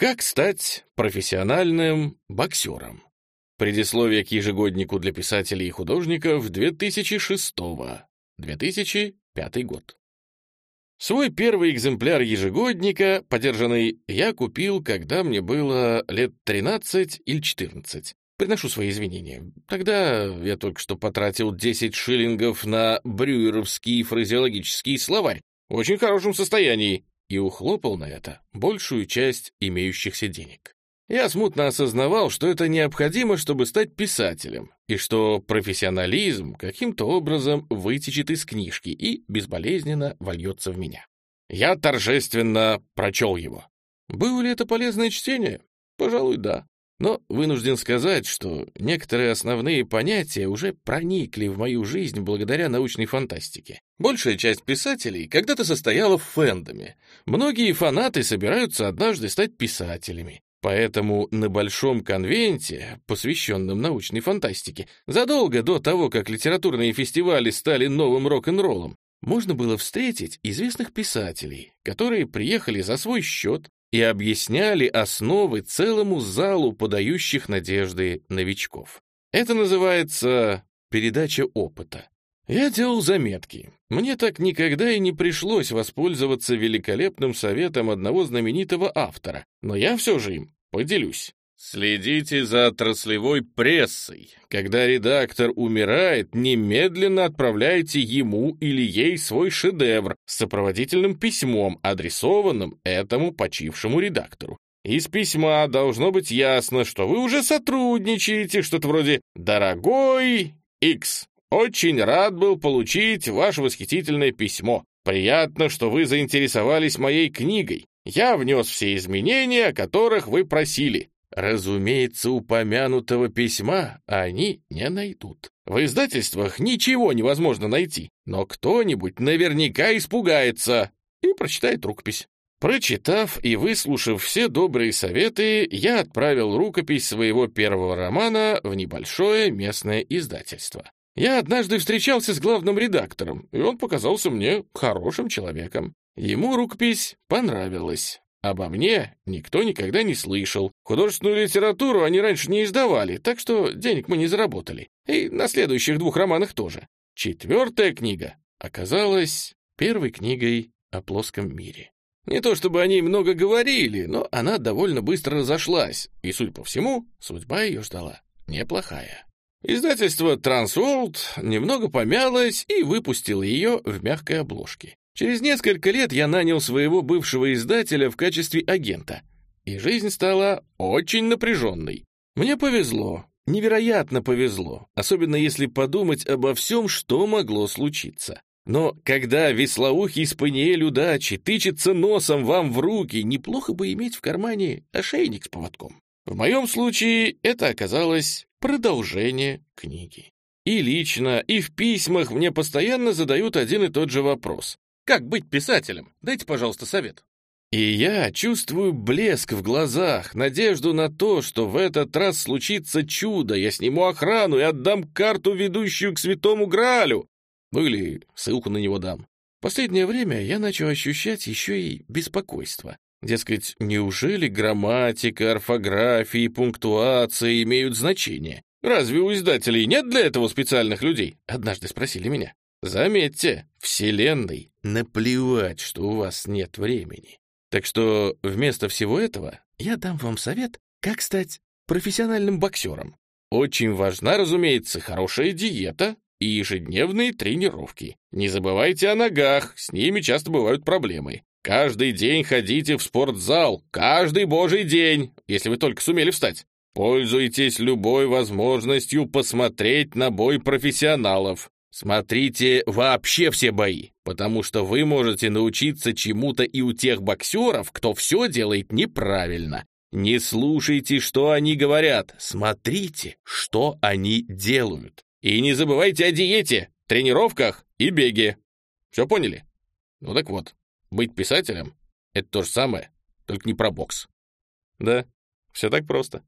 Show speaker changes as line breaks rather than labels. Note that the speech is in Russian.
Как стать профессиональным боксером? Предисловие к ежегоднику для писателей и художников 2006-2005 год. Свой первый экземпляр ежегодника, подержанный, я купил, когда мне было лет 13 или 14. Приношу свои извинения. Тогда я только что потратил 10 шиллингов на брюеровский фразеологический словарь в очень хорошем состоянии и ухлопал на это большую часть имеющихся денег. Я смутно осознавал, что это необходимо, чтобы стать писателем, и что профессионализм каким-то образом вытечет из книжки и безболезненно вольется в меня. Я торжественно прочел его. Было ли это полезное чтение? Пожалуй, да. Но вынужден сказать, что некоторые основные понятия уже проникли в мою жизнь благодаря научной фантастике. Большая часть писателей когда-то состояла в фэндоме. Многие фанаты собираются однажды стать писателями. Поэтому на Большом конвенте, посвященном научной фантастике, задолго до того, как литературные фестивали стали новым рок-н-роллом, можно было встретить известных писателей, которые приехали за свой счет и объясняли основы целому залу подающих надежды новичков. Это называется передача опыта. Я делал заметки. Мне так никогда и не пришлось воспользоваться великолепным советом одного знаменитого автора, но я все же им поделюсь. Следите за отраслевой прессой. Когда редактор умирает, немедленно отправляйте ему или ей свой шедевр с сопроводительным письмом, адресованным этому почившему редактору. Из письма должно быть ясно, что вы уже сотрудничаете, что-то вроде «Дорогой X, очень рад был получить ваше восхитительное письмо. Приятно, что вы заинтересовались моей книгой. Я внес все изменения, о которых вы просили. Разумеется, упомянутого письма они не найдут. В издательствах ничего невозможно найти, но кто-нибудь наверняка испугается и прочитает рукопись. Прочитав и выслушав все добрые советы, я отправил рукопись своего первого романа в небольшое местное издательство. Я однажды встречался с главным редактором, и он показался мне хорошим человеком. Ему рукопись понравилась. Обо мне никто никогда не слышал. Художественную литературу они раньше не издавали, так что денег мы не заработали. И на следующих двух романах тоже. Четвертая книга оказалась первой книгой о плоском мире. Не то чтобы они много говорили, но она довольно быстро разошлась, и, судя по всему, судьба ее ждала неплохая. Издательство Transworld немного помялось и выпустило ее в мягкой обложке. Через несколько лет я нанял своего бывшего издателя в качестве агента, и жизнь стала очень напряженной. Мне повезло, невероятно повезло, особенно если подумать обо всем, что могло случиться. Но когда веслоухий спаниель удачи тычется носом вам в руки, неплохо бы иметь в кармане ошейник с поводком. В моем случае это оказалось продолжение книги. И лично, и в письмах мне постоянно задают один и тот же вопрос. Как быть писателем? Дайте, пожалуйста, совет. И я чувствую блеск в глазах, надежду на то, что в этот раз случится чудо, я сниму охрану и отдам карту, ведущую к святому Граалю. Ну или ссылку на него дам. Последнее время я начал ощущать еще и беспокойство. Дескать, неужели грамматика, орфография и пунктуация имеют значение? Разве у издателей нет для этого специальных людей? Однажды спросили меня. Заметьте, Вселенной наплевать, что у вас нет времени. Так что вместо всего этого я дам вам совет, как стать профессиональным боксером. Очень важна, разумеется, хорошая диета и ежедневные тренировки. Не забывайте о ногах, с ними часто бывают проблемы. Каждый день ходите в спортзал, каждый божий день, если вы только сумели встать. Пользуйтесь любой возможностью посмотреть на бой профессионалов. Смотрите вообще все бои, потому что вы можете научиться чему-то и у тех боксеров, кто все делает неправильно. Не слушайте, что они говорят, смотрите, что они делают. И не забывайте о диете, тренировках и беге. Все поняли? Ну так вот, быть писателем — это то же самое, только не про бокс. Да, все так просто.